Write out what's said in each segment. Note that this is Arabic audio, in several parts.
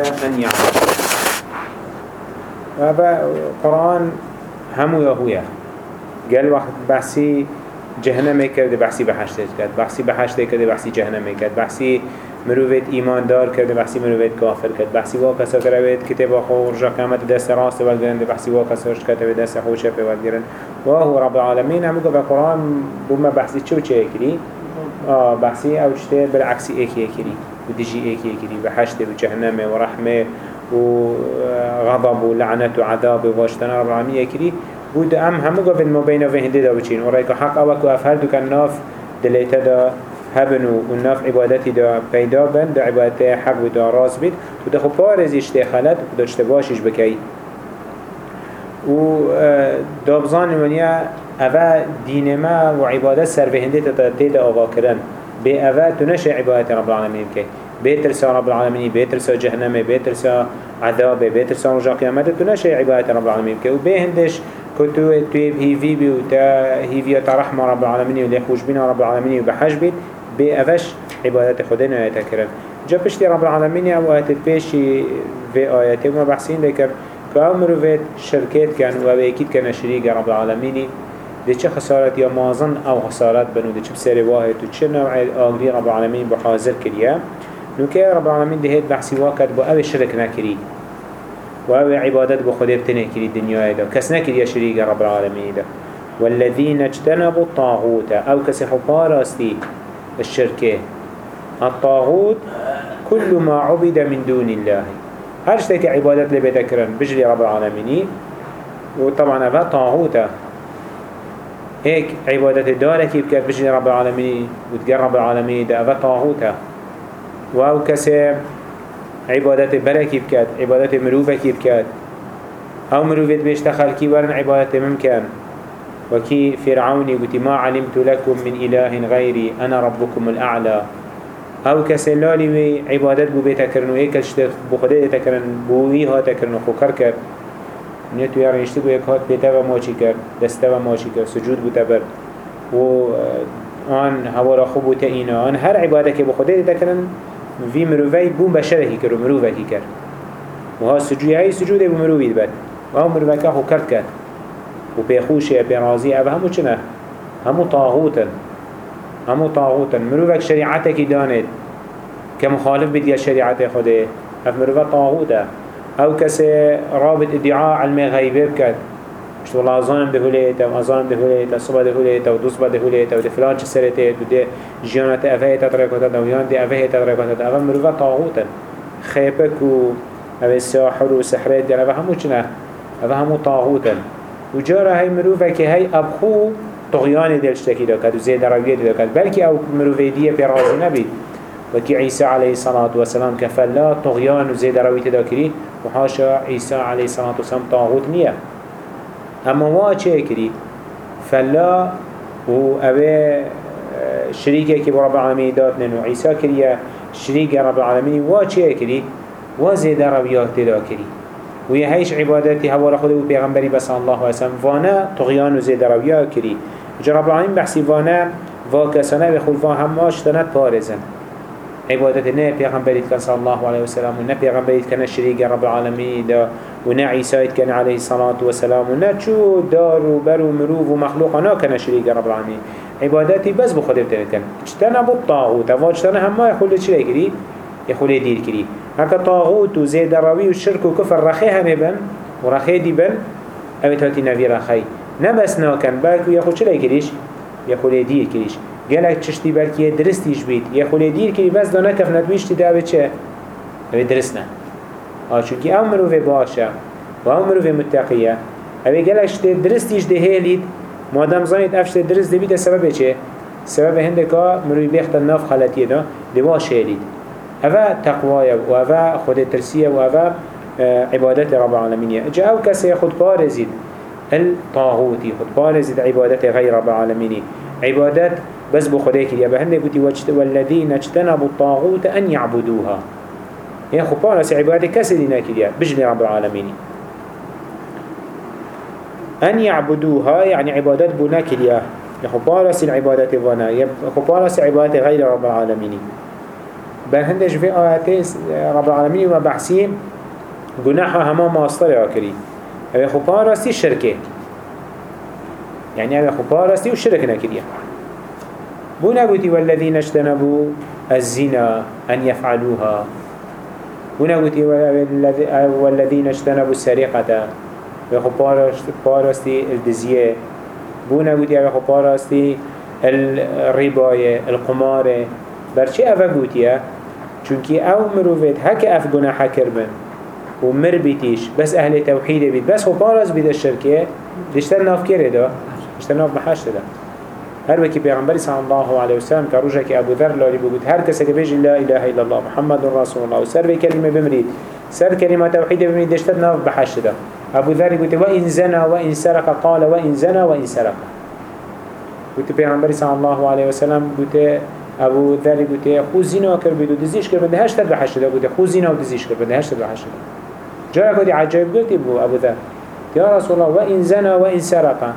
أن يعبدوها وهذا قرآن همو يهويا قال وقت بحثي جهنم کرده بحثی به حشت کرد. بحثی به حشت کرده بحثی جهنم کرد بحثی مروفت ایمان دار کرده بحثی مروفت کافر کرد. بحثی وا کسا کروید کتاب خو رجا قیامت دست راست ولگرند بحثی وا کسا کتاب دست خو شپ ولگرند و هو رب العالمین همو که قرآن بوم بحثی چو چه کری آه بحثی أو چته بالعکسی ایکی کری و دیجی ایکی کری و حشت و جهنم و رحمه و غضب و لعنت و عذاب و واشتنا رب العالمین کری بود ام همو گفت مبین و هنده دا بچین. و رایک حق اوک و افهر دو کن ناف دلیتا دا هبنو و ناف عبادتی دا پیدا بن دا عبادت حق و دا راز بید. تو دا خب پارزیش تی خلط و داشته باشیش بکی و دابزان ونیا اوه دین ما و عبادت سر به هنده تا تید آقا کرن به اوه تو نشه عبادت رب العالمین که. بيترسا رب العالمين بيترسا جهنم بيترسا عذاب بيترسا رجا قيامت تو نشه عبادت رب العالمين. که و به هندش كتو تويب هيفي بي وتا هيفي ترحم رب العالمين ولي خوش بنا رب العالمين وبحج بيت بأفش عبادات خدنا يتكرم جا بشتي رب العالمين أو آيات البيشي في آياتي وما بحسين لكر كأو مروفيت شركات كان وأكيد كان شريك رب العالمين. دي چه خسارت يا مازن آو خسارت بنو؟ دي چه بسري واحد؟ و چه نوع رب العالمين بحاضر كريا؟ نوكي رب العالمين دي هيد بحسي واكد بو أو شرك نكري و أو عبادت بو خده کری دنیای دا کس نکری شریک رب العالمین دا والذین اجتنبوا الطاغوت. أو کسی حقار استی الشركة الطاغوت كل ما عبد من دون الله. هر شتك عبادت لبيتكرن بجري رب العالمين وطبعا هذا طاغوتا هيك عبادت دارك يبكت بجري رب العالمين وتقرب رب العالمين ده هذا طاغوتا وهو كسي عبادت برکی بکد عبادت مروفکی بکد آو مروفت بیشت خلقی ورن عبادت ممکن وكي فرعوني قلت ما علمت لكم من إله غيري أنا ربكم الأعلى أو كسلالي وي عبادت بو بيتكرن وإيك الشتف بو خده تكرن بو ويها تكرن وخو كركر نيتو يارن يشتبو يك هات بيتوا ماشي كر دستوا ماشي كر سجود بو تبر و آن هوا خوب تئينا آن هر عبادت بو خده تكرن في مروفي بوم بشره كر ومروفه كر. وها سجود هاي سجود ابو مروفي بد وها مروفه كه كرت كر وبيخوشه برازي أبا همو چنه همو طاغوتا همو طاغوتا مروفك شريعتك دانت كمخالف بدي الشريعة خده اف مروفة طاغوتا أو كسي رابط ادعاء علمي غيبه بكت مش والله أظانم دهوليتا وأظانم دهوليتا صبا دهوليتا ودوصبا دهوليتا ودي فلان چه سرته ودي جيانات أفهي تطريقاتا دويان دي أفهي تطريقاتا أفا مروفا طاغوتا خيبك و أفا الساحر وسحرات دي أفا همو چنه أفا همو طاغوتا وجارة هاي مروفا كي هاي أبخو طغيان دي الشتكي داكت وزيد روية دي داكت بلكي أو مروفا دي في رازي نبيد وكي عيسى عليه الصلاة والسلام كفلا طغيان وزيد روية داكري وحاشا عيسى عليه الصلاة والسلام طاغوت نيه اما وا چه کری فلا و اوه شريكه كي رب العالمين داتنن و عيسى كريا شريك رب العالمين وا چه كري وا زيدا ربيات تدا كري ويا هيش عبادتي هوا خده و پیغمبري بس الله وسلم وأنا طغيان و زيدا ربيات كري جا رب العالمين بحثي وأنا واكسانه بخول فان هماش تنت پارزن. عبادت نه پیغمبریت کن صلی الله علیه و سلم و نه پیغمبریت کن شریک رب العالمین دا و نه عیسی کن علیه الصلاة و سلام و نه چو دار و بر و مروف و مخلوق نه کن شریک رب العالمین عبادتی بس بخود بتنید کن اجتنب الطاغوت و اجتنب همه يخول چلی کری يخول دیر کری هکا طاغوت و زید روی و شرک و کفر رخی همه بن و رخی دی بن اوید هاتی نوی رخی نه بس ناکن بلکو يخول چلی کریش يخول دیر کریش گلک چشتی بلکه درستیش بید یه خوله دیر که بس دانه کفنت بیشتی ده چه؟ اوه درست نه. آه چونکه أو مروفه باشه. و أو مروفه متقیه. اوه گلک شتی درستیش ده هیلید. مادم زانید افشت درست ده بیده سبب چه؟ سبب هنده که مروی بیخت ناف خلطیه ده ده باش هیلید. اوه تقوایه و اوه خود ترسیه و اوه عبادت رب العالمینیه جا أو کسی خود پارزید الطاغوتي خود پارزید عبادت غیر رب العالمینی. عبادت بس بو خده كريا بهنده قلتي والذين اجتنبوا الطاغوت أن يعبدوها خبانا سي عبادة كسرنا كريا بجل رب العالمين أن يعبدوها يعني عبادات بنا كريا خبانا سي العبادات فانا خبانا سي عبادات غير رب العالمين بل هندش في آياتي رب العالمين وبحثي جناحها هما آكري أبي خبار راستي الشركة يعني أبي خبار راستي والشرك نكريه بونا قوتي والذين اجتنبوا الزنا أن يفعلوها. بونا قوتي والذين اجتنبوا السرقة. ويخو بارستي الدزية. بونا قوتي ويخو بارستي الرباية القمارة برچه اوه قوتيه چونكي أو مروفت هكا اف گناحا كربن ومر بيتيش بس أهل توحيد بيت بس خو بارز بيد الشركة دشتر ناف كره دا دشتر ناف بحشت دا هر وكي پیغمبر صلى الله عليه وسلم كروجه كي ابو ذر لاري بقول هر كسي بيجي لا اله الا الله محمد رسول الله وسر بكلمه بمريد سر كلمه توحيد بمريد دشتر ناف بحشت دا ابو ذر قلت وان زنا وان سرق قال وان زنا وان سرق. قلت پیغمبر صلى الله عليه وسلم قلت ابو ذر قلت خو زنا كر بدو دزيش كر بده هشت بحشت دا قلت خو زنا ودزيش كر بده هشت بحشت جاء قلت عجائب قلت ابو ذر. يا رسول الله وان زنا وان سرق.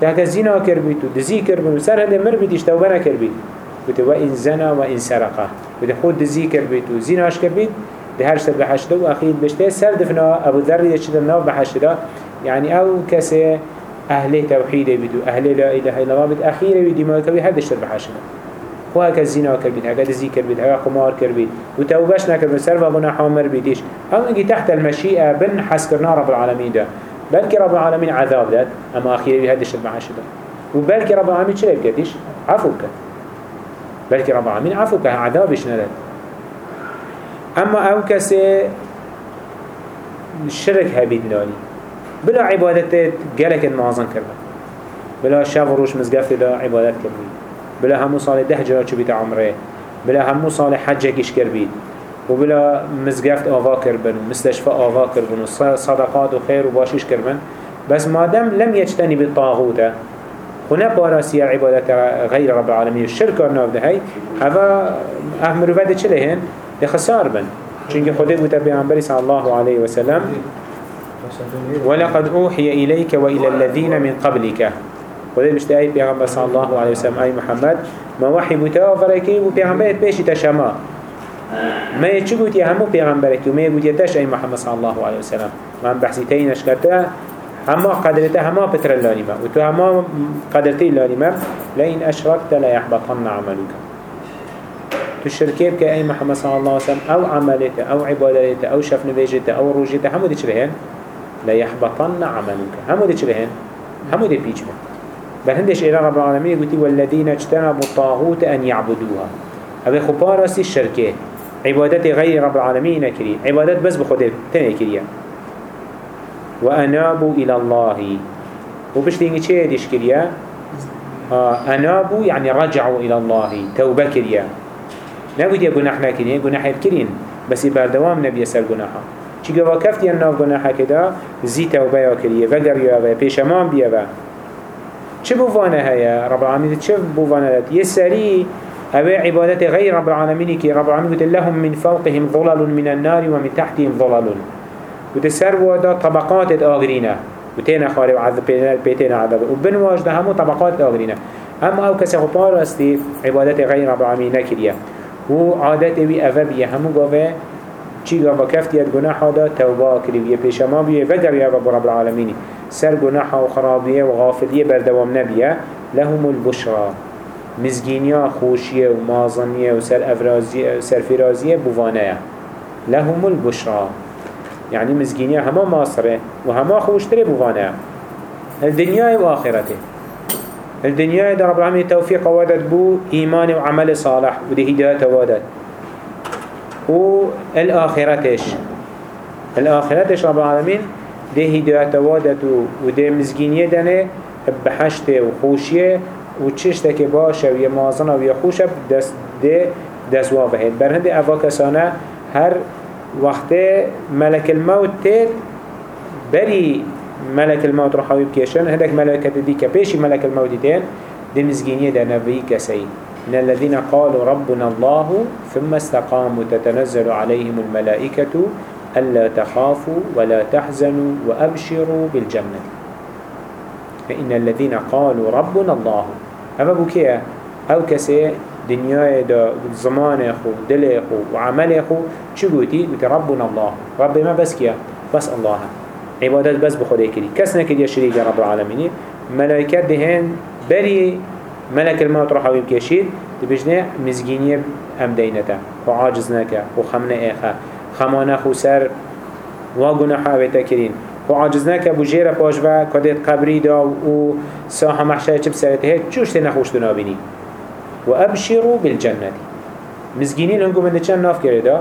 تهك زنا كر بيتو دزي كر بيتو سر هذا مر بيتش توبنا كر بيت بيتو وإن زنا وإن سرقة. بيتو خود دزي كر بيتو زناش كر بيت ده هر سر بحشده وأخير بشته سر دفنا أبو ذر يشد الناف بحشده يعني أو كسي أهل توحيد بيتو أهل لا إله إلا الله بيت. أخير بيدي ما كوي هذا الشر بحشده هو هكا زنا كر بيت هكا دزي كر بيت هكا قمار كر بيت وتوبش نكر بسر وغنا حامر بيتيش أو نجي تحت المشيئة بن حسكرنا رب العالمين ده. بلكي رب العالمين عذاب داد اما أخيرا بهدش المعاش ده وبلكي رب العالمين شلي بكتش عفوك بلكي رب العالمين عفوك عذابش نداد. اما أو كسي الشرك هبيد ناني بلا عبادت جلك المعظم كرنا بلا شاف روش مزقفت دا عبادت كربي بلا همو صالح ده شو بيت عمره. بلا همو صالح حجكش كربيد وبلا مزگفت آوا کربن مستشفى آوا کربن صدقات و خير و باشش کربن بس مادم لم يجتنب الطاغوت هنا باراسية عبادة غير رب العالمين الشرك الناف ده هاي هذا أهم رفادة چلهن لخسار بن. چونك خده بوتا بيعنبري صلى الله عليه وسلم ولقد أوحي إليك وإلى الذين من قبلك خده بشتى أي صلى الله عليه وسلم أي محمد ما وحي بوتا وفركي وبيعنبرت بيشي تشما ما يچو قوتي همو پیغمبرك وما يقول يتش أي محمد صلى الله عليه وسلم من بحثي تينش كرتا هما قدرته هما بتر اللانيمة وتو هما قدرتي اللانيمة لئن أشركت لا يحبطن عملك تشركيب كأي محمد صلى الله عليه وسلم أو عملته أو عبادته أو شف نبيجته أو روجته همو دي چلهن لا يحبطن عملك همو دي چلهن همو دي بيجمه بل هندش إلى رب العالمين قلت والذين اجتنبوا الطاغوت أن يعبدوها أبي خبارسي الشركات عبادت غير رب العالمين نكري عبادت بس بخده تنكريا وأنابوا إلى الله. وبشتيني چه ديش كريا آه أنابوا يعني رجعوا إلى الله. توبة كريا نقول يا جناح نكرين جناح الكرين بس بردوام نبي يسأل جناحا چی گوا کفتی ناف گناحا کدا زی توبة یا کریه وگر یا و پیشمان بیا و چه بوانه هيا؟ رب العالمين چه بوانه داد یه سری هذا عبادة غير رب العالمين كي رب العالمين قلت لهم من فوقهم ظلل من النار ومن تحتهم ظلل وتسر ودا طبقات الآغرينة وتينا خاري وعذب بيتنا عذاب وبن واجد همو طبقات الآغرينة أما أو كسي خطار أستي عبادة غير رب العالمين كريا وعادت وي أفبية همو قوة چی گاوا کفتیت گناح دا توبه کریویه. پیش ما بیه وگر یا رب العالمین. سر گناح و خرابیه و غافلیه بردوام نبیه. لهم البشرا. مزگینیا خوشیه و مازنیه و سر سرفرازیه بوانه لهم البشرا. يعني مزگینیا همه ماصره و همه خوشتره بوانه الدنيا و آخرته. الدنيا در رب العالمين توفيق وادت بو إيمان وعمل صالح وده هداية وادت و الآخرتش رب العالمين ده هداية وادت وده مزگینیه دنه بحشته وخوشيه و چشت که باشه و یه مازنه و یه خوشه دست ده دست واقعید بر هنده اوه کسانه هر وقت ملک الموت تید بری ملك الموت رو حويب كيشن هدك ملكة دي كبيش ملك الموت تين دي مزجينية دا نبي كسي من الذين قالوا ربنا الله ثم استقاموا تتنزل عليهم الملائكة ألا تخافوا ولا تحزنوا وأبشروا بالجنة. فإن الذين قالوا ربنا الله اما بو كيه أو كسي دنیای دا زمان خو دل خو و عمل خو چی گوتی؟ گوتی ربنا الله. رب ما بس کیا؟ بس الله. عبادت بس بخوده کس نکد یا شریک رب العالمینی. ملائکت دهن بری ملك الموت راح يبكشيد تبجنا مزجينية أم دينتا وعاجزناك وخمنا إيخا خمانا خسر وقناحا بتكرين و عاجز نکه بو جیر پاش و کدید قبری دا و ساحه محشه چپ بسرته هید چوشت نخوش دو نابینی. و ابشیرو بالجنتی. مزگینی لنگو من چند ناف کرده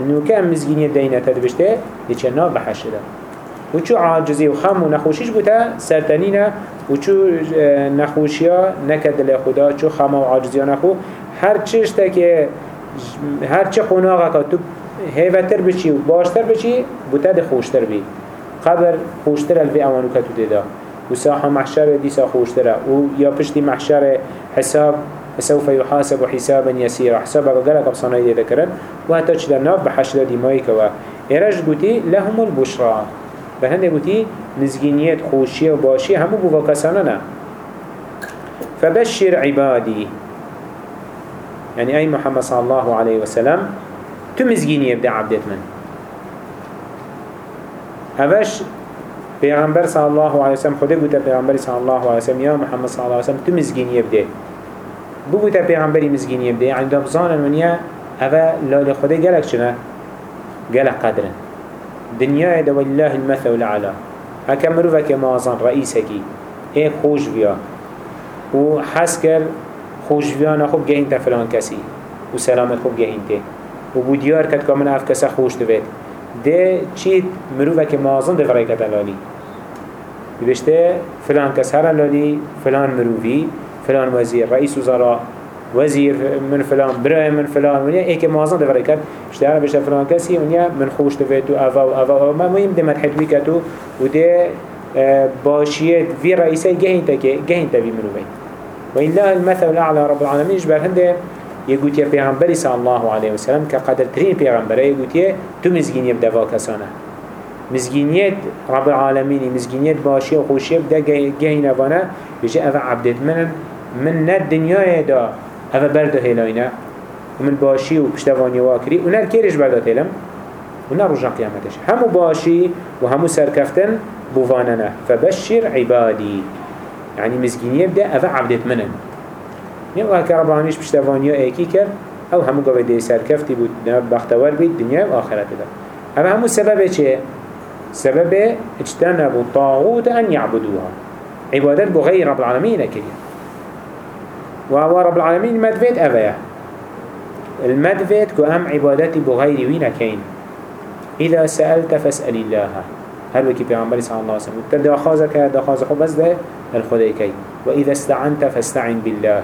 منو که هم مزگینی دینه تدبشته دی چند ناف دا. و چو عاجزی و خم و نخوشیش بوده سرتنینه و چو نخوشیا نکدل خدا چو خم و عاجزی نخو. هر چشته که هر چه قناقه که تو هیوتر بچی و باشتر بچی بوده دی خوشتر بی. قبر خوشتر الوی اوانو که تو دیده و ساحة محشر ديسا خوشتره و یا پشتی محشر حساب سوف يحاسب حسابا يسيرا حسابا قالك بصنايا ذكرن وهتا چلا ناف بحشر ديمايك و إيراج قوتي لهم البشرى فهنده قوتي نزگینیت خوشی و باشی همو نه فبشر عبادي يعني أي محمد صلى الله عليه وسلم تمزجيني يبدأ عبدت من. أبش پیغمبر صلى الله عليه وسلم خده قلت پیغمبر صلى الله عليه وسلم يا محمد صلى الله عليه وسلم تمزجيني يبدأ بو قلت پیغمبری مزجيني يبدأ يعني دبزانا من يا أبا لا لخده قالك شنا قالك قدرا دنيا دا والله المثل الأعلى هكا مروفك مازن رئيسك إيه خوش بيا و حس كر خوش بيا نخوب جهين فلان كسي و سلامت خوب جهين ته و بوديار كد كامن اف كسا خوش دوید ده چيت مروفك مازن ده فريكت لالي بيشته فلان كس هر لالي فلان مروفي فلان وزير رئيس وزراء وزير من فلان برای من فلان ونیا ایک مازن دفره کرد اشتهار بشه فلان کسی ونیا من خوش دوید و اوه و اوه و ما مهم ده مدحت کتو و ده باشیت في رئيسي جهين تكي جهين تبي منو بين وإن الله المثل الأعلى رب العالمين جبر هنده يقول پیغمبر صلى الله عليه وسلم كقدر ترين پیغمبر يقول تو مزگين يبدا واكسانه مزگينيت رب العالمين مزگينيت باشي وخوشي بدا جهين وأنا بيجي أفا عبدت من من الدنيا دا. هذا برده هلاينا ومن باشي وبشتواني واكري ونال كيرش برده هلم ونال رجع قيامتش همو باشي وهمو سركفتن بوفاننا فبشر عبادي يعني مسكين يبدأ أفا عبدت منن. نبغى كرب العالمين بشتواني ايكي كر أو همو قوي دي سركفتي بود بختوار بيت دنيا وآخرت ده أما همو سبب چه؟ سبب اجتنبوا الطاغوت أن يعبدوها عبادات بغير رب العالمين كريم وهو رب العالمين مدفيت أفيا المدفيت كو أم عبادتي بغير وين كين إذا سألت فاسأل الله هل وكي بيعنبري صلى الله عليه وسلم تدخازك دخازك بس ده الخدي كي وإذا استعنت فاستعن بالله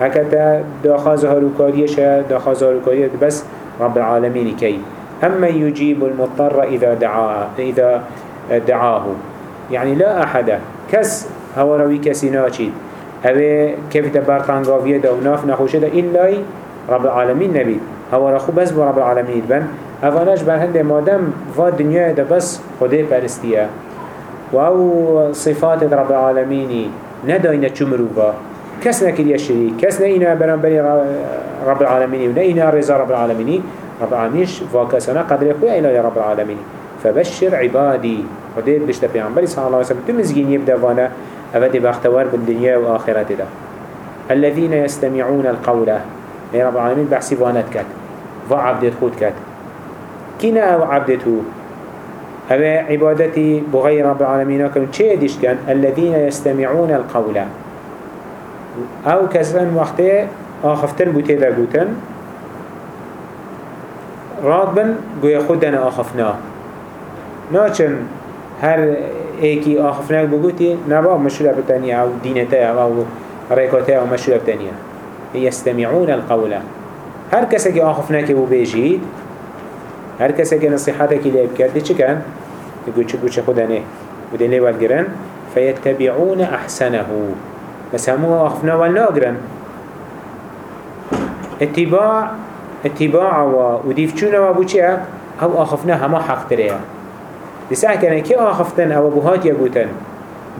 هكذا دخازها ركاريشة دخازها ركاريشة بس رب العالمين كي أما يجيب المضطر إذا دعاه إذا دعاه يعني لا أحد. كس هو روي كسيناتشيد اوه كيف تبار تنغاوية دا وناف نخوشه دا إلاي رب العالمين نبي هوا رخو بس رب العالمين بن اواناش بر هنده مادم و دنیا دا بس خوده پرستیه. و أو صفات رب العالمين نداينه چو مروفا كس نكر يشري كس نئنا برنبري رب العالمين ونئنا رضا رب العالمين. رب العالمين فاكسنا قدر يخوي إلى رب العالمين. فبشر عبادي. وديت بشتا پیغمبر صلى الله عليه وسلم تمزگين يبدأ وأنا أفدي باختوار بالدنيا وآخرة ده الذين يستمعون القول يا رب العالمين بحسي فانت كات فعبدت خود كات كنا أو عبدته أبا عبادتي بغير رب العالمين كانوا چه كان الذين يستمعون القول. أو كسرن وقته آخفتن بوتي دا قوتن رادبن قوي خودنا آخفنا. ناچن هر ایکی آخفناک بگوتی نبا مشروع بتانیه أو دینته أو ریکاته أو مشروع بتانیه يستمعون القول. هر کسی که آخفناک بو بیجید هر کسی که نصیحتك لیب کرده چه کن؟ يقول چه بوچه خودنه ودين لي والجرن فيتبعون أحسنه. بس همو أخفنا والناقرن اتباع اتباع و وديفچون و بوچه أو أخفنا هما حق تريه لسه كان كي آخفتن أو بهات يقولن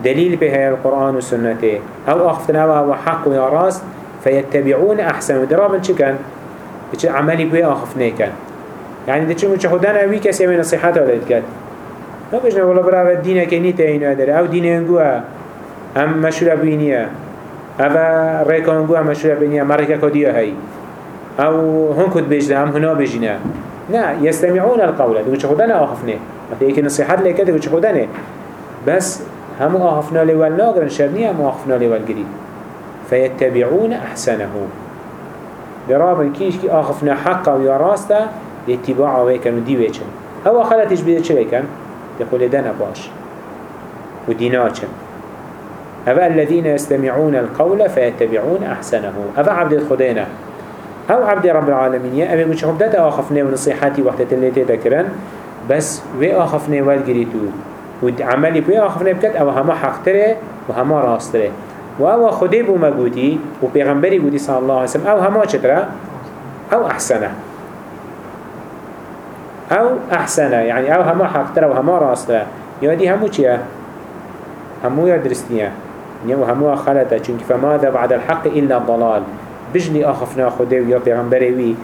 دليل بها القرآن والسنة أو آخفتن أو هو حق ويا راس فيتبعون أحسن. درابا چه كان بچه عملي بوي آخفنه كان يعني ده چون چه خودانا وي كسي من نصيحات ولد كد ما بجنا والله برا الدين كني تاينو داره. أو دين انگوه. هم مشهور بينيه أو ريكان انگوه هم مشهور بينيه مركا كديه هاي أو هون كد بجنا هم هنا بجنا لا يستمعون القول ده چه خودانا آخفنه مثلا يكي نصيحات لك ده چه خودانه بس هم آخفنا لول ناقرن شرنية هم آخفنا لول قريب فيتبعون أحسنه درابن كيش كي آخفنا حقا ويا راستا لاتباعه ويكن ودي ويكن هو خلتش بيده چه ويكن يقول دانا باش ودينا أبا الذين يستمعون القول فيتبعون أحسنه. أبا عبد الخدينة. أو عبد رب العالمين. أبي مش هم داتا آخفنا ونصيحاتي وقت اللي تذكرن. بس وي آخفنا والقريتو وعملي بي آخفنا بكت أو هما حق تره وهما راست تره و أو خودی بو مگودی و پیغمبری گودی صلی الله علیه وسلم. أو همه چطره؟ أو أحسنه. أو أحسنه. يعني أو همه حق تره و همه راسته یا دی همو چیه؟ همو یا درستیه یا همو خلطة چونك فماذا بعد الحق إلا الضلال بجلي آخفنا خده ويا پیغمبری وی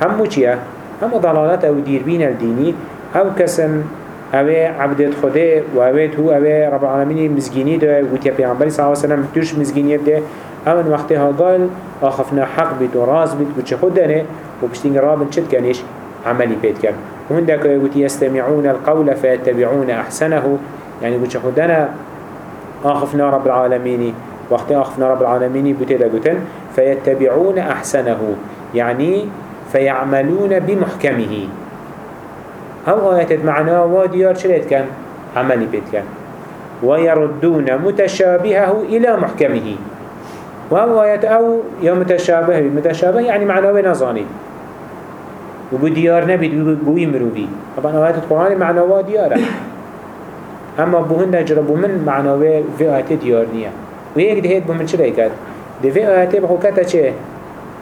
همو چیه؟ همو ضلالات أو ديربين الديني أو كسن اوه عبدت خوده و اوه تو اوه رب العالمین مزگینی ده و تیا پیغمبری صلی اللہ علیہ وسلم توش مزگینی ده اون وقتی ها قال آخفنا حق بید و راز بید و چه خود دنه و بشتینگ رابن چد کنیش عملی پید کن و من دکه قلت يستمعون القول فيتبعون أحسنه يعني قلت خود دنه آخفنا رب العالمين. وقت آخفنا رب العالمين بتيدا قلتن فيتبعون أحسنه يعني فيعملون بمحكمه هم آيات معنا؟ وديار شريت كان عملي بيت كان ويردون متشابهه إلى محكمه وهم آيات أو يا متشابه؟ متشابه يعني معناه نظاني وبو ديار نبيد بو يمروبي طبعا آيات القرآن معناه ودياره اما بوهن نجربو من معناه في آيات ديار نية وهيك دهيت بو من شريكات ده في آيات بحكتا چه؟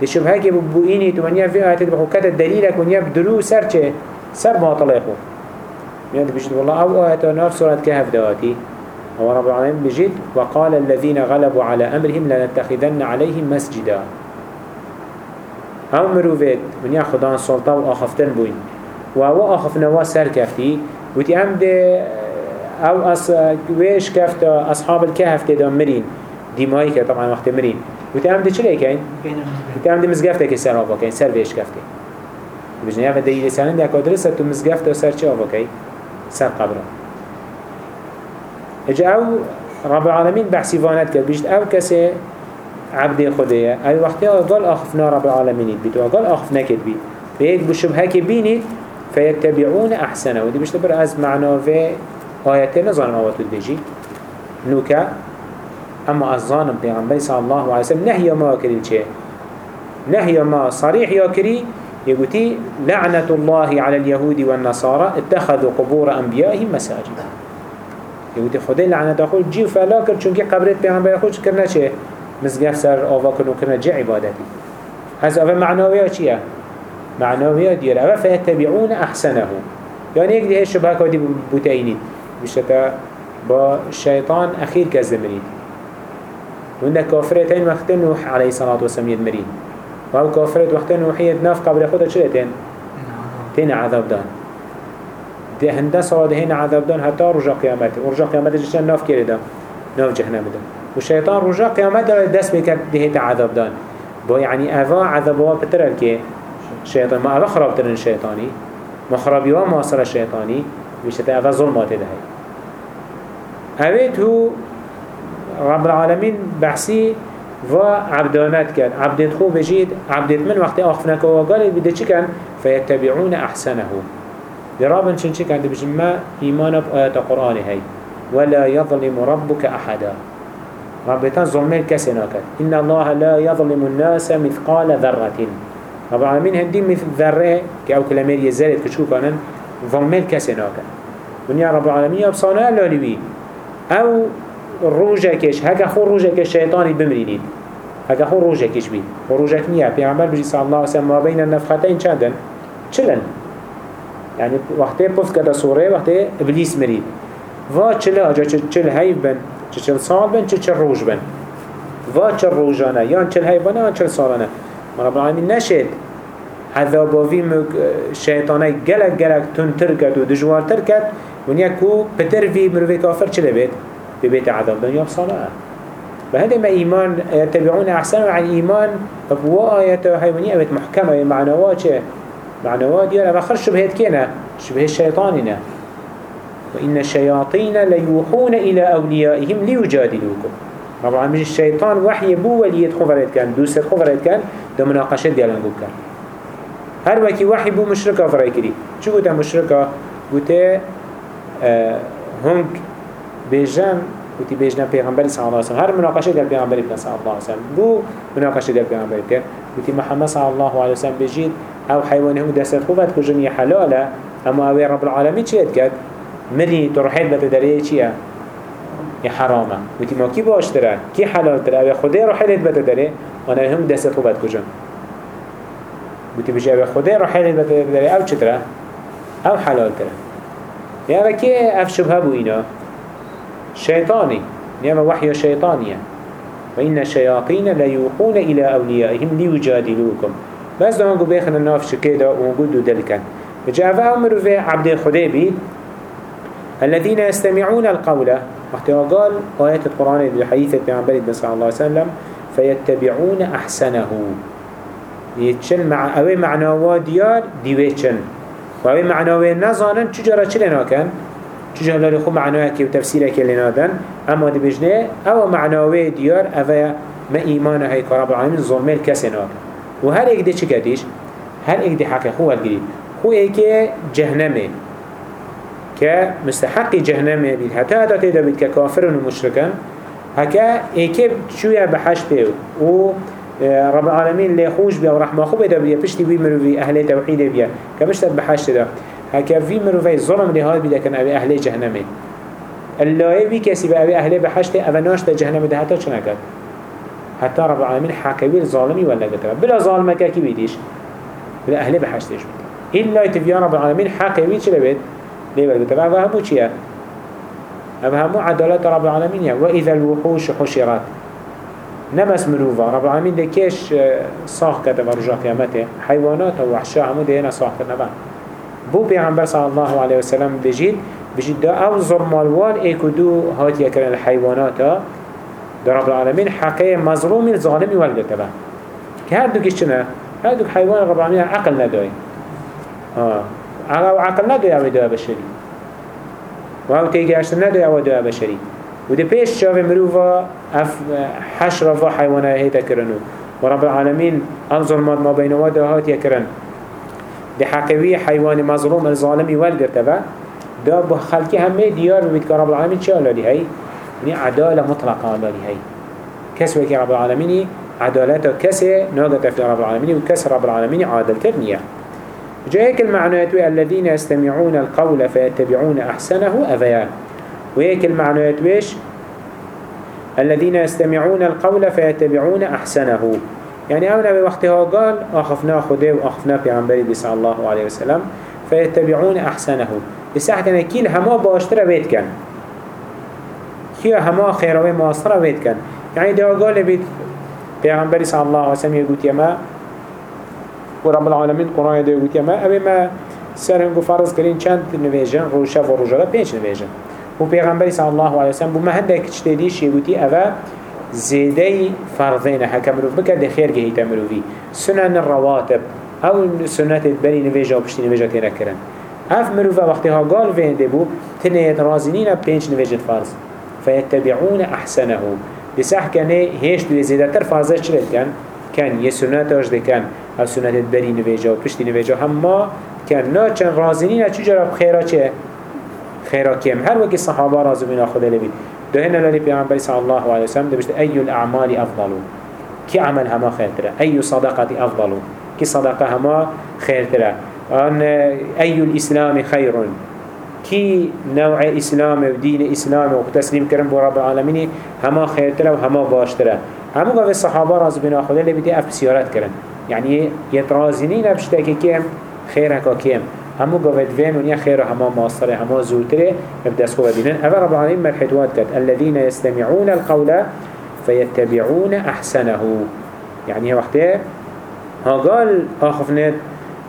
ده شبهه که بو اینی تو منیا في آيات بحكتا دليلك ونیا بدرو سر چه؟ سر باطل يخو يعني بجد والله أو آيات نار سورة كهف دواتي هو رب العالمين بجد وقال الذين غلبوا على أمرهم لنتخذن عليهم مسجدا. أو مروفيت من ياخدان سلطة وآخفتن بوين وهو آخفنا وسر كفتي وتي أم دي او از ویش کفت اصحاب الكهف تدا مرین. دیمایی که طبعا وقت مرین. و تا هم دی چلی کن؟ و تا هم دی مزگفته که سر آبا کن سر ویش کفته بجنه یه دیگه تو مزگفته سر چه آبا سر قبره اجا او رب العالمین بحثی وانت که بجد او کسی عبد خودیه ای وقتی قال اخفنا رب العالمینید بید و قال اخفنا نکد بید فیک بشبهه که بینید فیتبعون احسنه. و دی بشت از معناوه آياتين نظام آواتو بيجي نوكا أما الظانم بيغنبي صلى الله عليه وسلم نهي ما كري چه؟ نهي ما صريح يا كري يقولي لعنة الله على اليهود والنصارى اتخذوا قبور أنبيائهم مساجد. يقولي خدي لعنة أخوه جيو فلا كر چونكي قبرت بيغنبر أخوه كرنا چه؟ مزگف سر آوا كنو كرنا جي عبادتي هذا أفا معنوية چيه معنوية دير أفا فيتبعون أحسنه. يعني يقدي هي الشبهة كودي بوتاينين بشتا با الشيطان أخير كزمرين وعندك كافرتين وقت نوح عليه الصلاة والسلام يدمرين وهو كافرت وقتا نوحية ناف قبل خودها چلي تين؟ عذاب دان. ده هنده صاد هين عذاب دان حتى رجا قيامته ورجا قيامته جشن ناف كيري دا ناف جهنم دا والشيطان رجا قيامته دست بكت دهيت عذاب دان. بو يعني أفا عذابوا بترى الكي شيطان ما أفا خراب ترن الشيطاني ما خرابي وما أصر الشيطاني بيشتا أفا ظلمات ده هاي هو رب العالمين بحسي و عبدانت كان عبدت خو بجيد عبدت من وقت آخفنك وقال بده چي كان فيتبعون أحسنه. برابن چن چي كان بجم ما إيمان بآيات قرآن هاي ولا يظلم ربك أحدا. ربتان ظلم الكسنا كان إن الله لا يظلم الناس مثقال ذرة. رب العالمين هندي مثل ذرة كأو كلمة يزالت كشو كانن ظلم الكسنا كان ونيا رب العالمين يبصانا لولوي أو روجكش هكا خو روجكش شيطاني بمرينيد هكا خو روجكش بي وروجك نيا. بيعمل بجي صلى الله عليه وسلم ما بين النفختين چندن؟ چلن. يعني وقتی پفت کده سوره وقتی ابلیس مرید. و چله آجا چل هیف بن چل سال بن چل روج بن. و چل روزانه یا چل حیوانه یا چل سالانه. رب العالمین نشد عذاباوی شیطانه گلک گلک تنتر کرد و دجوارتر کرد. ونیا کو پتر وی مروی کافر چله بید ببيت عذاب دنيا بصلاة بهذا ما إيمان يتبعون أحسن عن إيمان فبوا آياته هاي أبت محكمة معنوات معنوات يلا ما خرج شبهت كنا شبه الشيطاننا وإن الشياطين ليوحون إلى أوليائهم ليجادلوكم طبعا مش الشيطان وحي بو ولي خبرت كان دوسر خبرت كان دو مناقشة ديالان كان هر وكي وحي بو مشركة فرأي كري شو قلت مشركة قلت آه هنك بيجان وتي بيجنا پیغمبر صلى الله عليه وسلم. هر مناقشه دل پیغمبر صلى الله عليه وسلم. بو مناقشه دل پیغمبر كان وتي محمد صلى الله عليه وسلم بيجيد أو حيوانهم دست خوفت كجن حلاله. اما اوي رب العالمين چيت كد مري ترحيل بتدريه چيه يا حرامه. وتي ما كي باشتره؟ كي حلال تره؟ اوي خده رحيلت بتدريه أنا هم دست خوفت كجن وتي بيجي اوي خده رحيلت بتدريه أو چتره أو حلال تره يعني كي أف شبهة بو إينا. شيطاني. نعم وحي شيطانية. وإن الشياطين لا يوحون إلى أوليائهم ليجادلوكم. بس دو هنگو بيخن الناف شكيدا ونقود دلكن فجاء أمر في عبد الخديبي الذين يستمعون القول. وقت قال آيات القرآن بحديث البيعنبري صلى الله عليه وسلم فيتبعون أحسنه. يتشل مع أوي معنى ديار ديويتشن وأوي معنى نظانا تجارة چلنا كان چجا لالي خو معناه كي وتفسيره كي لنادن؟ اما دي بجنه أو معناه ديار اوه ما ايمان هاي كرب العالمين ظلمه الكسي ناك وهر ايك دي چه كديش هر دي حقه خو الگري خو ايك جهنمه. كمستحق جهنمه بيد حتى هذا تيدا بيد ككافر ومشركا هكا ايك شوية بحش بيو و رب العالمين اللي خوش بيا ورحمة. خو بيدا بيا پشتي بي مروي أهل توحيد بيا كمشتت بحش دا هكا في مروفي ظلم لهاد بدا كان أبي أهل جهنم اللي بي كسي بأبي أهل بحشت أبا ناشت جهنم ده. حتى شنكت حتى رب العالمين حكوي الظالمي ولا قتل بلا ظالمك كي بيديش بلا أهل بحشتش بيد إلا يتفيا رب العالمين حكوي چلا بيد ليه بل قتل أبا همو چيا أبا همو عدالة رب العالمين وإذا الوحوش حشرات نمس مروفا رب العالمين ده كيش صاح كتب رجاء قيامته. حيوانات ووحشاء همو ده هنا صاح كتبان بو پیغمبر صلی الله علیه وسلم بجید بجید دا أو ظلمالوان ایکو دو هاتیه کرن الحیوانات در رب العالمین حقه مظلوم الظالمی والگته با. که هر دو کشنه هر دو حیوان رب العالمین عقل ندای. أو عقل ندای أو دو بشری. و أو تیگه ندای أو دو بشری. و ده پیش شاوه مروفا اف حشر و حیوانه هیتا کرنو و رب العالمین ان ظلمات ما بینوا ده هاتیه کرن ده حقوی حیوان مظلوم الظالمی والگرته با. دا با خلقی همه دیار بید که رب العالمین چه آلالی هی؟ یعنی عدالة مطلقه آلالی هی. کس وکی رب العالمینی عدالتا کسی ناغت في رب العالمين وكس رب العالمين عادل ترنية جاءك المعنوات الذين يستمعون القول فيتبعون أحسنه أفيان ويك المعنوات ويش الذين يستمعون القول فيتبعون أحسنه. يعني أونا بوقتها قال أخفنا خده وأخفنا بيعنبري بي صلى الله عليه وسلم فيتبعون أحسنه. بساحة كان كيل هما باشترا بيت كان. كيل هما خيروي مواصرة بيت كان. يعني ده قال بيت بيعنبري صلى الله عليه وسلم يقول يما ورب العالمين قرآن ده يقول يما أبي ما سر هنگو فرض کرین چند نویجن روشة و روژالا پنج نویجن و پیغمبری صلی الله علیه وسلم بو مهنده کچ دیدیش یگوتی اوه زيدي فرضين حكا مروف بك ده خير جهيتا مروفي سنن الرواتب أو سنة البني نفيجا وبشتي نفيجا تينا كرن اف مروفا وقتها قال فين دبو تنيت رازنين بينش نفيجة فرض فيتبعون احسنه بسح كان هيش دو زيادة تر فرضه چلت كان كان يه سنة اجده كان أو سنة البني نفيجا وبشتي نفيجا هما كان نا چن رازنين چجرا بخيرا چه خيرا كيم هر وكي الصحابة رازو من اخده لبين دهنا للي بيعنبري صلى الله عليه وسلم دبشت أي الأعمال أفضل. كي عمل هما خير ترى أي صدقة أفضل. كي صدقة هما خير ترى أن أي الإسلام خير كي نوع إسلام ودين إسلام وتسليم كرم برب العالمين هما خير ترى وهما باش ترى همو الصحابة راز بنا خدا بدي أف سيارات كرن يعني يترازنين بشتاكي كيم خيرك كيم همو قوات فين ونيا خير هما ماصره هما زوتره. بدس خو ببينن أفا رب العالمين مرحت واد الذين يستمعون القول فيتبعون أحسنه. يعني وقته ها قال آخفنت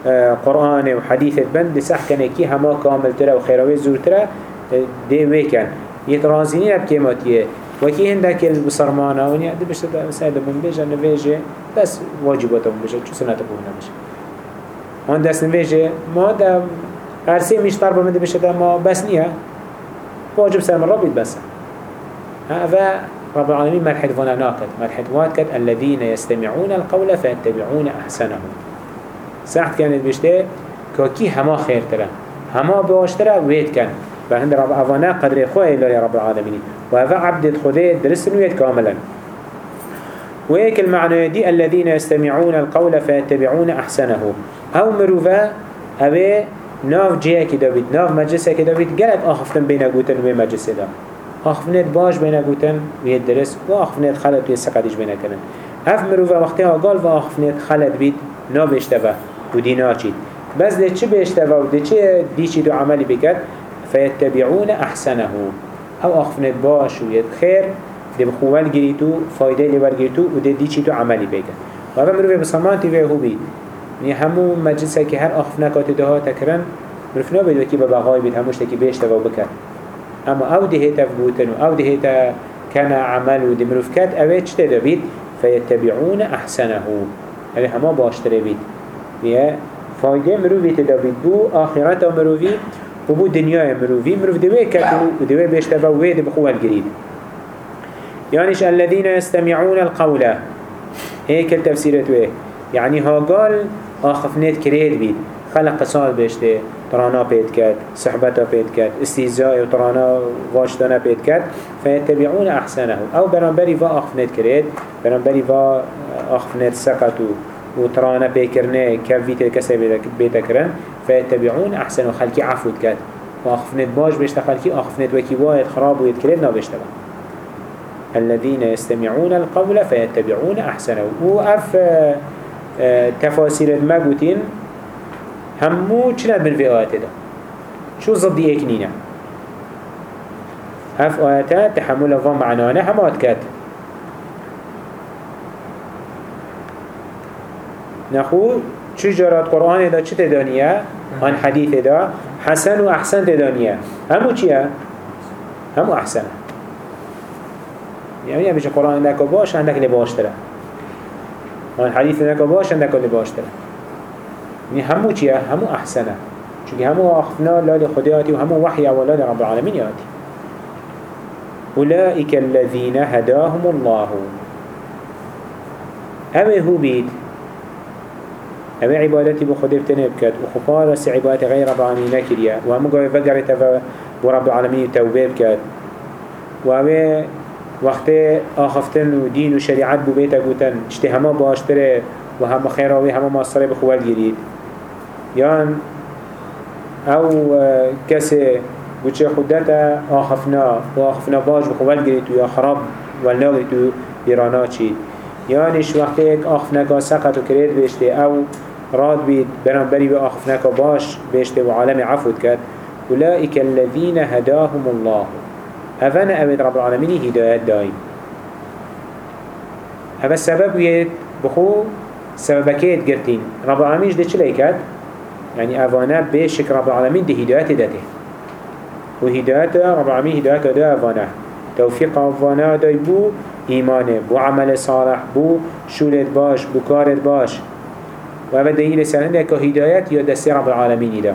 آه، قرآن وحديث بند لسح كان كي هما كامل ترى وخيروي زور ترى دي ويكن يترازيني بكيماتيه وكي هندك البصرمانة ونيا دي بشتا مسائل من بيجا نبيجي بس واجباتهم بيجا شو سنة تبونا بيجا هون دست نبيجي ما هرسي مش طربة من دي بشتا ما بس نيا واجب سلام ربي بس هذا رب العالمين مرحد فانا ناقد مرحد واتكد الذين يستمعون القول فيتبعون أحسنه ساعت كانت بشته كي هما خير ترى هما ترى ويت كان فهند رب أفانا قدر خواه يا رب العالمين وهذا عبد خذي درس نويت كاملا ويك المعنى دي الذين يستمعون القول فيتبعون أحسنه. أو مروفا؟ أبي ناف جيه كده بيت ناف مجلسة كده بيت قلت أخفتن بين قوتن ومجلسة ده آخفنت باش بينا قوتن ويد درس وآخفنت خلط ويد سقدش بينا كنن اف مروفا وقتها قال و آخفنت خلط بيت نا بيشتبه ودي ناچيد بس ده چه بيشتبه وده چه ديشي دو عملي بكت فيتبعون أحسنه. أو آخفنت باش ويد خير ده بخوال جريتو فايده لبر جريتو وده ديشي دو عملي بكت وهذا مروفا بسمان تيوه هو بيت يعني همو مجلسه که هر آخفنکات ده ها تکرن مروف نابید وکی ببغای بید هموش تکی بيشتبه وبكت اما أو ده هيتا فبوتن أو ده هيتا كان عمل ودي مروفكات اوه چه تدبيت فيتبعون احسنه. اوه هما باشتره بيت بيه فايده مروفي تدبيت بو آخرت مروفي وبو دنيا مروفي مروف دوه كتو ودوه بيشتبه ووه ده بخوه الجريد يعنيش الذين يستمعون القول. هيك التفسيرات ويه يعني ها قال آخفنات كريد بيت. خلق قصال بيشته ترانا بيت كات صحبتا بيت كات استهزاء وترانا واشتنا بيت كات. فيتبعون أحسنه. أو برانبري فا أخفنت كريد برانبري فا أخفنت سقطو وترانا بيكرنه كفيت الكسر بيتا كرن فيتبعون أحسنه. خلقي عفوت كات. وأخفنت باش بيشتا خلقي أخفنت وكي وايد خراب ويتكريد نا بيشتا الذين يستمعون القول فيتبعون أحسنه. وأف تفاسير المقوتين همو چند من في ده شو ضد إيك نينا هف آيات تحمل فا معنانا هم آت كات. نخو چو جارات قرآن دا چه تدانية؟ عن حديث دا حسن و أحسن تدانية. همو چية؟ همو أحسن. يعني بيش قرآن داك باش عندك لباش ترى عن حديث داك باش عندك لباش ترى يعني همو چيه همو احسنه. چونکه همو آخفنا لال خدایاتی و همو وحی أولاد رب العالمین یاتی أولئك الذين هداهم الله. أبي هو بيت أبي عبادتي بخده بتنبكت وخفار رس عبادتي غير رب العالمين نكريا وهم قوي فقرت ورب العالمين توبه بكت وأبي وقت آخفتن ودين وشريعت بو بيتا قوتن اجتهما باشتره وهم خيراوي هم مصره بخوال جريد یان أو کسی بچه خودتا آخفنا و آخفنا باش بخوال گریتو یا خراب ولنا گریتو ایرانا چید. یانش وقتی یک آخفنا که سقط و کرید بشته أو راد بید برانبری به آخفنا که باش بشته و عالم عفود کرد. أولئك الذين هداهم الله. أفنى أبد رب العالمين هدايات دايم هذا السبب يد بخو سببكيت قرتين رب العالمين ده چلي كات يعني أفانا بشك رب العالمين ده هداية داته وهداية رب العالمين هداية ده أفانا توفيق أفانا ده بو إيمانه بو عمل صالح بو شولت باش بو كارت باش. وهذا دليل سنة كهداية يا دستي رب العالمين ده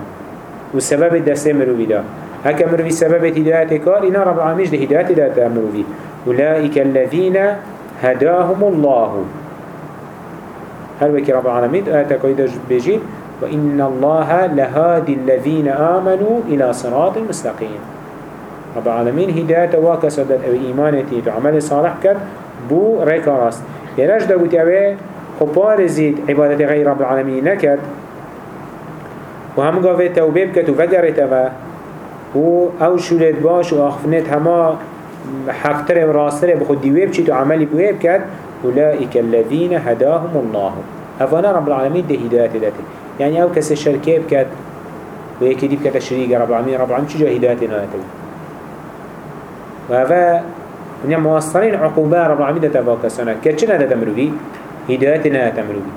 والسبب الدستي مروي ده هكا مروي سبب هداية كار إنا رب العالمين ده هداية؟ ده مروي أولئك الذين هداهم الله. هل وكي رب العالمين؟ آياتك ويدج بيجيب وإن الله لهادي الذين آمنوا إلى صراط مستقيم. رب العالمين هداية واكا صدد أو إيمانتي وعمل صالح كد بو ريكا راست. يناش داوت أوي خبار زيد عبادة غير رب العالمين نكد وهم قاوه توبه بكت وفقرت أوه و أو شولت باش و آخفنت هما حقتر و راستر بخود ديوه بچيت و عملي بوه بكت أولئك الذين هداهم الله. أفانا رب العالمين ده هداية ذاته يعني أو كسي شركة بكت ويكي دي بكت الشريك رب العالمين رب العالمين شجا هداية ناته وهذا ونیا موصلين عقوبة رب العالمين ده تباكسانا كتشنا ده تمروي هدايتنا تمروي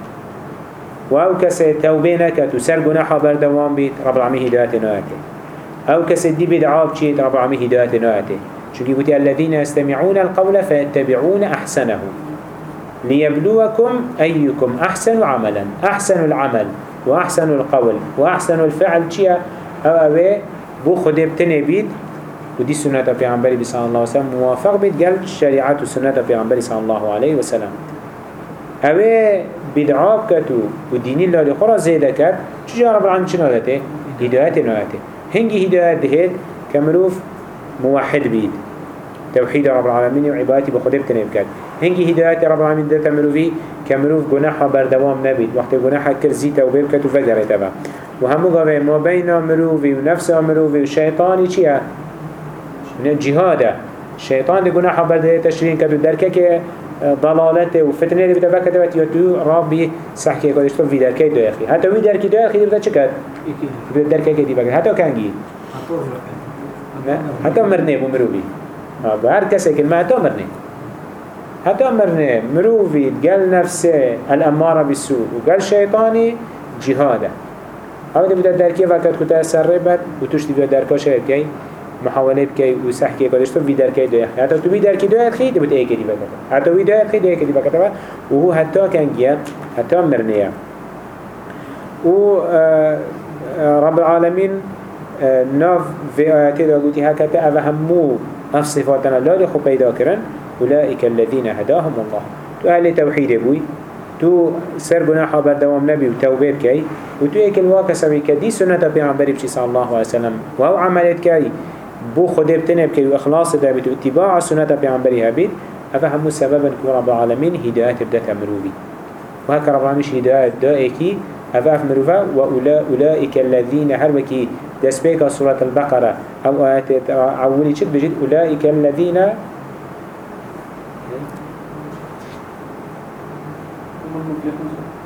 واو كسي توبه نكت وسر گناحا بردوام بيت رب العالمين هدايتنا أتي أو كسي دي بدعا بچيت رب العالمين هدايتنا أتي شو قلت الذين يستمعون القول فيتبعون أحسنه. ليبلوكم أيكم أحسن عملا. أحسن العمل وأحسن القول وأحسن الفعل شيء. أو أبي بو خده بيت. ودي سنة پیغمبری صلى الله عليه وسلم. موافق بيت قال شريعات وسنة پیغمبری صلى الله عليه وسلم. أبي بدعاب كتو وديني الله لخرا زيادة كت چجا رب العالمين شنو هدته؟ هداية نهاته هنجي هداية دهيد كمروف موحد بيت توحيد رب العالمين وعبادتي بخده بتنه بكت هنگی هدایت رب العالمین دتا مروفی که مروف گناح بردوام نبید. وقتی گناح کرزیتا و و فدرتا با و همو گاوه ما بین مروفی و نفس مروفی و شیطانی چیه؟ جهاده. شیطان دی گناح برده و درکه که ضلالت و فتنه دی بتا بکت یا تو رابی صحکی کدش تو وی درکه دو اخی. حتی وی درکی دو بتا چه کد؟ درکه که دی بکت حتی کنگی. حتی مرنه. بو مروفی. به هر که ما حتی مرنه. حتى مرنه. مروفي قال نفسه الأمارة بالسوء. وقال شيطاني جهاده. ده بدا دركي وقت كتا سربت وتوش دي دركا شاید كي محاولة بكي وسحكي قدش تو في دركي دو يخي حتى تو في دركي دو يخي ده بدا ايكي دي بكتا حتى في دو يخي دو ايكي دي بكتا وهو حتى كان جيا حتى مرنه و رب العالمين ناف في آياتي دا قلتي هكذا أفهمو نف صفاتنا لا لخو بيدا كرن أولئك الذين هداهم الله. تو أهل توحيد بوي تو سر گناحا بردوام نبي وتوبير كي وتو ايك الواقع سوي كدي سنة بيعنبري بشي صلى الله عليه وسلم وهو عملت كي بو خده بتنب كي وإخلاص دابت واتباع سنة بيعنبري هبيت هذا هم سببا كو رب العالمين هداية بدأت مروبي وهكا رب العالمين هداية دائكي هذا مروفا وأولئك الذين هربكي دسبيك سورة البقرة. أو آيات عولي شد بجد أولئك الذين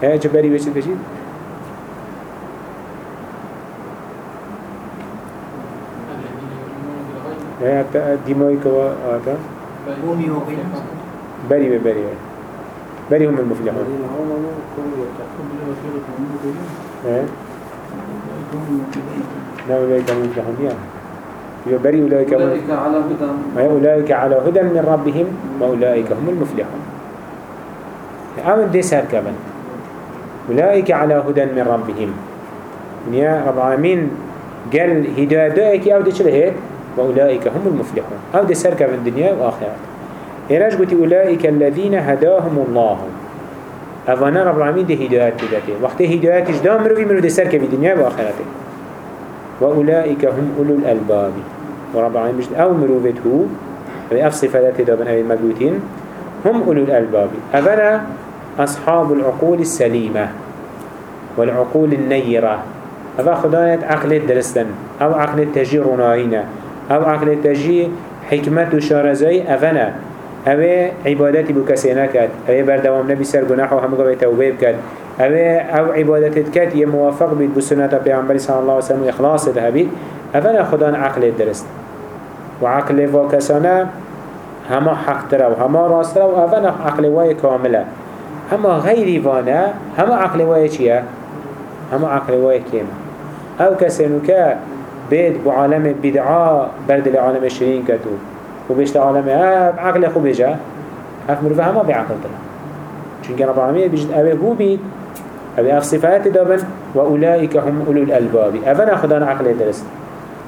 ها جبري وش تجيد ها ديماي كوا هذا بري بري بري هم المفلحون. ها لا أولئك هم المفلحون. يا. بري أولئك على هدى. أولئك على هدى من ربهم وأولئك هم المفلحون. أمن دي سهر كمان أولئك على هدى من ربهم. يا رب العالمين قال هدايتك أو دي شلهت وأولئك هم المفلحون. أو دي سركة في الدنيا وآخرة. إيراج قلت أولئك الذين هداهم الله. أفانا رب العالمين دي هدايات تداتي وقت هدايات جدام مروفي منو دي سركة في الدنيا وآخرة. وأولئك هم أولو الألباب. ورب العالمين مجد أو مروفته وأف صفات دابن هاي المقلوتين هم أولو الألباب. أفانا أصحاب العقول السليمة والعقول النيرة. هذا خداية عقل درستن. أو عقل تجي رنائنا أو عقل تجي حكمة وشارزي أفنا أو عبادتي بكسينا كات أو بردوام نبي سر قناح وهم قبل توبيب كات أو أو عبادتي كات يموافق بيت بسنة بيعنبري صلى الله عليه وسلم إخلاص ده بيت أفنا خدان عقل درست وعقل وكسانا هما حق ترى وهما راس ترى وأفنا عقل واي كاملة هما غيري وأنا هما عقل واي چيا هما عقل واي كيما أو كسنو كا بيت بعالم بدعاء برد لعالم الشرين كتو. وبيشت عالم آه عقل خو بيجا هف مروفا هما بعقل تلا چونك رب العالمين بيجد اوه هو بيت اوه اف صفات دابن وأولئك هم أولو الألباب أفنا خدان عقل درست.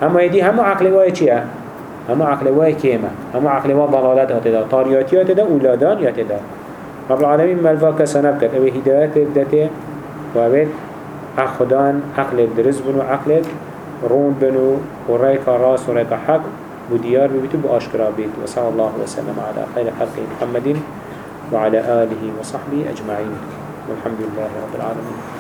اما يدي هما عقل واي چيا هما عقل واي كيما هما عقل واي ضلالات هتدا طاريات يتدا أولادان يتدا رب العالمين ملفا كسانا بكت اوه هدايات بدته وابد اخدان عقل درز بنو عقل رون بنو وريك راس وريك حق وديار بيتو بأشكرا بيت وصلى الله وسلم على خير خلق محمد وعلى آله وصحبه أجمعين والحمد لله رب العالمين